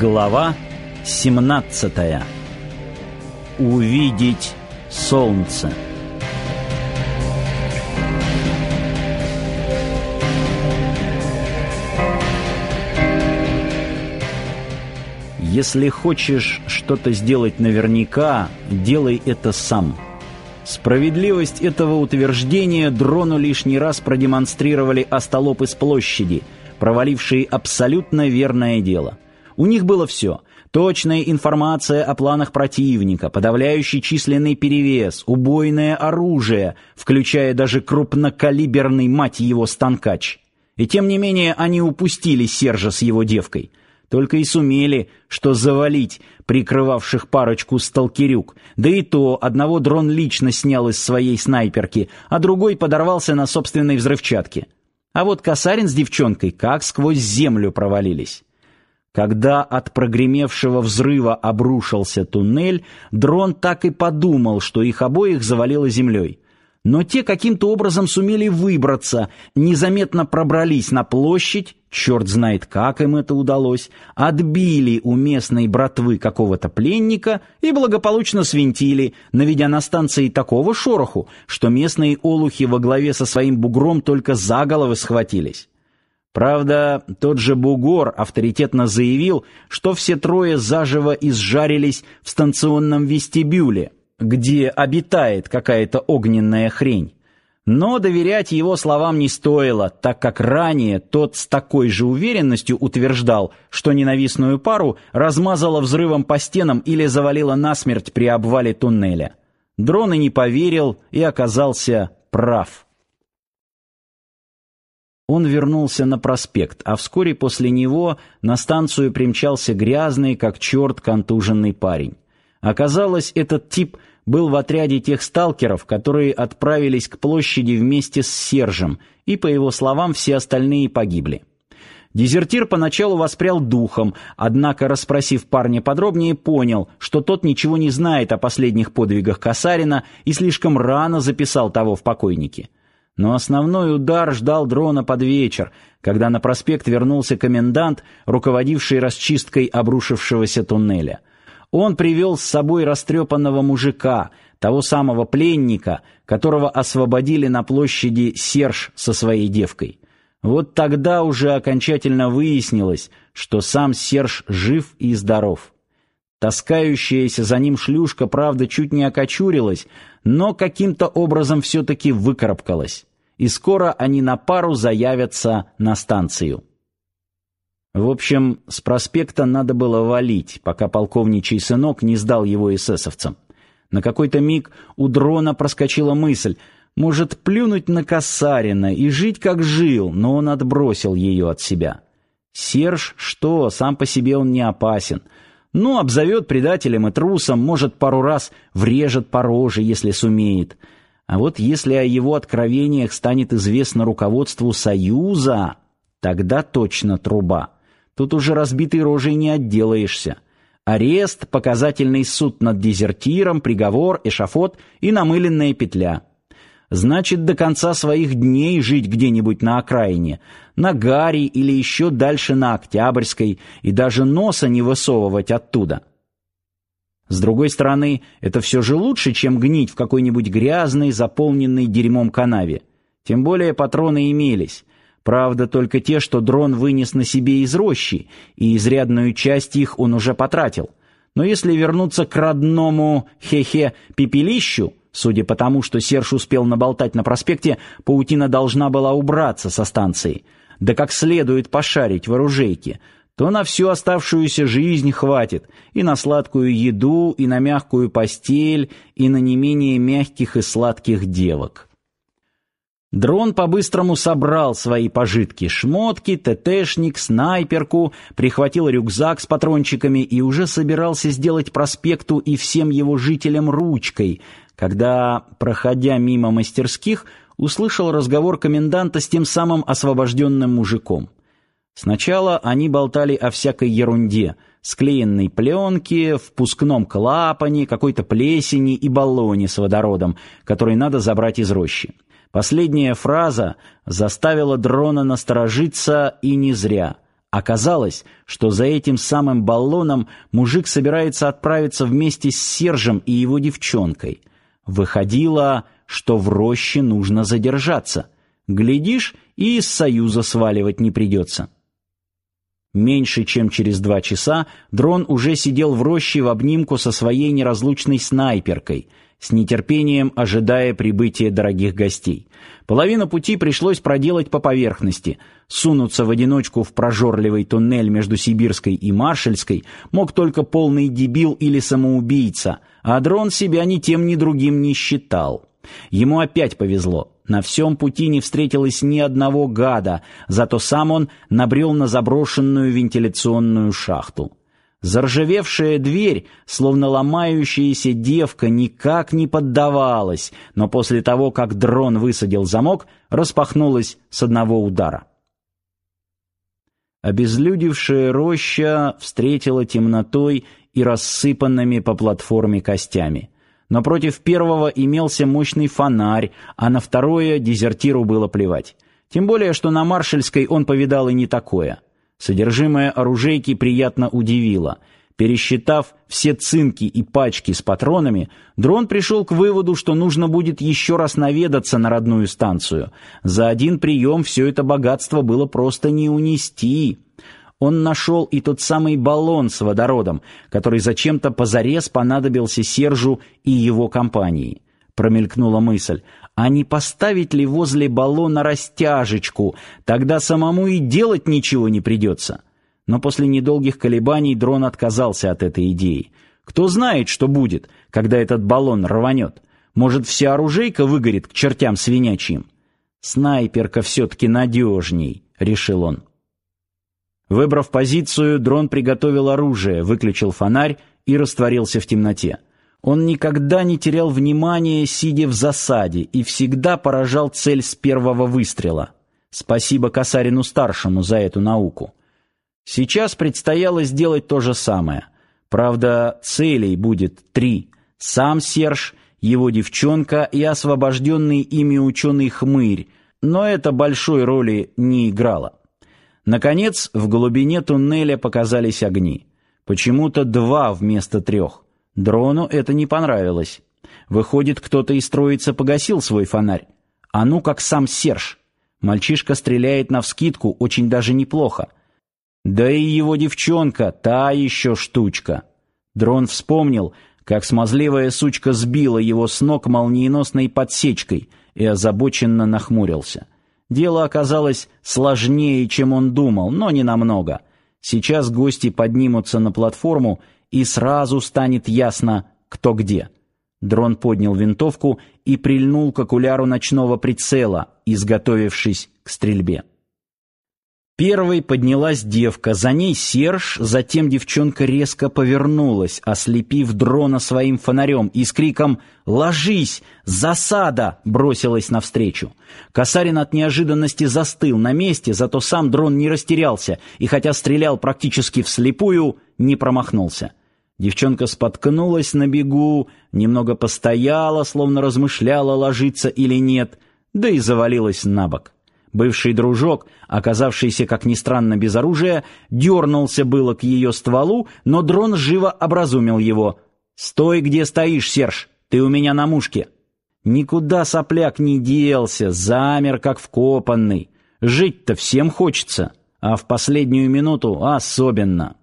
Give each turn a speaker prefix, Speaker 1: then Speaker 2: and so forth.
Speaker 1: Глава 17. Увидеть солнце. Если хочешь что-то сделать наверняка, делай это сам. Справедливость этого утверждения дрону лишний раз продемонстрировали остолопы с площади, провалившие абсолютно верное дело – у них было все. Точная информация о планах противника, подавляющий численный перевес, убойное оружие, включая даже крупнокалиберный, мать его, станкач. И тем не менее они упустили Сержа с его девкой. Только и сумели, что завалить прикрывавших парочку сталкерюк. Да и то одного дрон лично снял из своей снайперки, а другой подорвался на собственной взрывчатке. А вот Касарин с девчонкой как сквозь землю провалились. Когда от прогремевшего взрыва обрушился туннель, дрон так и подумал, что их обоих завалило землей. Но те каким-то образом сумели выбраться, незаметно пробрались на площадь, черт знает как им это удалось, отбили у местной братвы какого-то пленника и благополучно свинтили, наведя на станции такого шороху, что местные олухи во главе со своим бугром только за головы схватились. Правда, тот же Бугор авторитетно заявил, что все трое заживо изжарились в станционном вестибюле, где обитает какая-то огненная хрень. Но доверять его словам не стоило, так как ранее тот с такой же уверенностью утверждал, что ненавистную пару размазало взрывом по стенам или завалило насмерть при обвале туннеля. Дрон и не поверил и оказался прав. Он вернулся на проспект, а вскоре после него на станцию примчался грязный, как черт, контуженный парень. Оказалось, этот тип был в отряде тех сталкеров, которые отправились к площади вместе с Сержем, и, по его словам, все остальные погибли. Дезертир поначалу воспрял духом, однако, расспросив парня подробнее, понял, что тот ничего не знает о последних подвигах Касарина и слишком рано записал того в покойники. Но основной удар ждал дрона под вечер, когда на проспект вернулся комендант, руководивший расчисткой обрушившегося туннеля. Он привел с собой растрепанного мужика, того самого пленника, которого освободили на площади Серж со своей девкой. Вот тогда уже окончательно выяснилось, что сам Серж жив и здоров. Таскающаяся за ним шлюшка, правда, чуть не окочурилась, но каким-то образом все-таки выкарабкалась и скоро они на пару заявятся на станцию. В общем, с проспекта надо было валить, пока полковничий сынок не сдал его эсэсовцам. На какой-то миг у дрона проскочила мысль, может плюнуть на Касарина и жить как жил, но он отбросил ее от себя. Серж что, сам по себе он не опасен. Ну, обзовет предателем и трусом, может, пару раз врежет по роже, если сумеет. А вот если о его откровениях станет известно руководству Союза, тогда точно труба. Тут уже разбитой рожей не отделаешься. Арест, показательный суд над дезертиром, приговор, эшафот и намыленная петля. Значит, до конца своих дней жить где-нибудь на окраине, на Гари или еще дальше на Октябрьской, и даже носа не высовывать оттуда. С другой стороны, это все же лучше, чем гнить в какой-нибудь грязной, заполненной дерьмом канаве. Тем более патроны имелись. Правда, только те, что дрон вынес на себе из рощи, и изрядную часть их он уже потратил. Но если вернуться к родному хе-хе пепелищу, судя по тому, что Серж успел наболтать на проспекте, паутина должна была убраться со станции. Да как следует пошарить в оружейке — то на всю оставшуюся жизнь хватит и на сладкую еду, и на мягкую постель, и на не менее мягких и сладких девок. Дрон по-быстрому собрал свои пожитки, шмотки, ТТшник, снайперку, прихватил рюкзак с патрончиками и уже собирался сделать проспекту и всем его жителям ручкой, когда, проходя мимо мастерских, услышал разговор коменданта с тем самым освобожденным мужиком. Сначала они болтали о всякой ерунде, склеенной пленке, впускном клапане, какой-то плесени и баллоне с водородом, который надо забрать из рощи. Последняя фраза заставила дрона насторожиться и не зря. Оказалось, что за этим самым баллоном мужик собирается отправиться вместе с Сержем и его девчонкой. Выходило, что в роще нужно задержаться. Глядишь, и из Союза сваливать не придется. Меньше чем через два часа дрон уже сидел в роще в обнимку со своей неразлучной снайперкой — с нетерпением ожидая прибытия дорогих гостей. Половину пути пришлось проделать по поверхности. Сунуться в одиночку в прожорливый туннель между Сибирской и Маршальской мог только полный дебил или самоубийца, а дрон себя ни тем, ни другим не считал. Ему опять повезло. На всем пути не встретилось ни одного гада, зато сам он набрел на заброшенную вентиляционную шахту. Заржавевшая дверь, словно ломающаяся девка, никак не поддавалась, но после того, как дрон высадил замок, распахнулась с одного удара. Обезлюдевшая роща встретила темнотой и рассыпанными по платформе костями. Но против первого имелся мощный фонарь, а на второе дезертиру было плевать. Тем более, что на Маршальской он повидал и не такое — Содержимое оружейки приятно удивило. Пересчитав все цинки и пачки с патронами, дрон пришел к выводу, что нужно будет еще раз наведаться на родную станцию. За один прием все это богатство было просто не унести. Он нашел и тот самый баллон с водородом, который зачем-то позарез понадобился Сержу и его компании. Промелькнула мысль, а не поставить ли возле баллона растяжечку, тогда самому и делать ничего не придется. Но после недолгих колебаний дрон отказался от этой идеи. Кто знает, что будет, когда этот баллон рванет. Может, вся оружейка выгорит к чертям свинячьим. Снайперка все-таки надежней, решил он. Выбрав позицию, дрон приготовил оружие, выключил фонарь и растворился в темноте. Он никогда не терял внимания, сидя в засаде, и всегда поражал цель с первого выстрела. Спасибо Касарину-старшему за эту науку. Сейчас предстояло сделать то же самое. Правда, целей будет три. Сам Серж, его девчонка и освобожденный ими ученый Хмырь, но это большой роли не играло. Наконец, в глубине туннеля показались огни. Почему-то два вместо трех. Дрону это не понравилось. Выходит, кто-то из троицы погасил свой фонарь. А ну как сам Серж. Мальчишка стреляет навскидку очень даже неплохо. Да и его девчонка, та еще штучка. Дрон вспомнил, как смазливая сучка сбила его с ног молниеносной подсечкой и озабоченно нахмурился. Дело оказалось сложнее, чем он думал, но не намного. Сейчас гости поднимутся на платформу и сразу станет ясно, кто где. Дрон поднял винтовку и прильнул к окуляру ночного прицела, изготовившись к стрельбе. Первой поднялась девка, за ней Серж, затем девчонка резко повернулась, ослепив дрона своим фонарем и с криком «Ложись! Засада!» бросилась навстречу. Касарин от неожиданности застыл на месте, зато сам дрон не растерялся и, хотя стрелял практически вслепую, не промахнулся. Девчонка споткнулась на бегу, немного постояла, словно размышляла, ложиться или нет, да и завалилась на бок. Бывший дружок, оказавшийся, как ни странно, без оружия, дернулся было к ее стволу, но дрон живо образумил его. «Стой, где стоишь, Серж, ты у меня на мушке». Никуда сопляк не делся, замер, как вкопанный. Жить-то всем хочется, а в последнюю минуту особенно.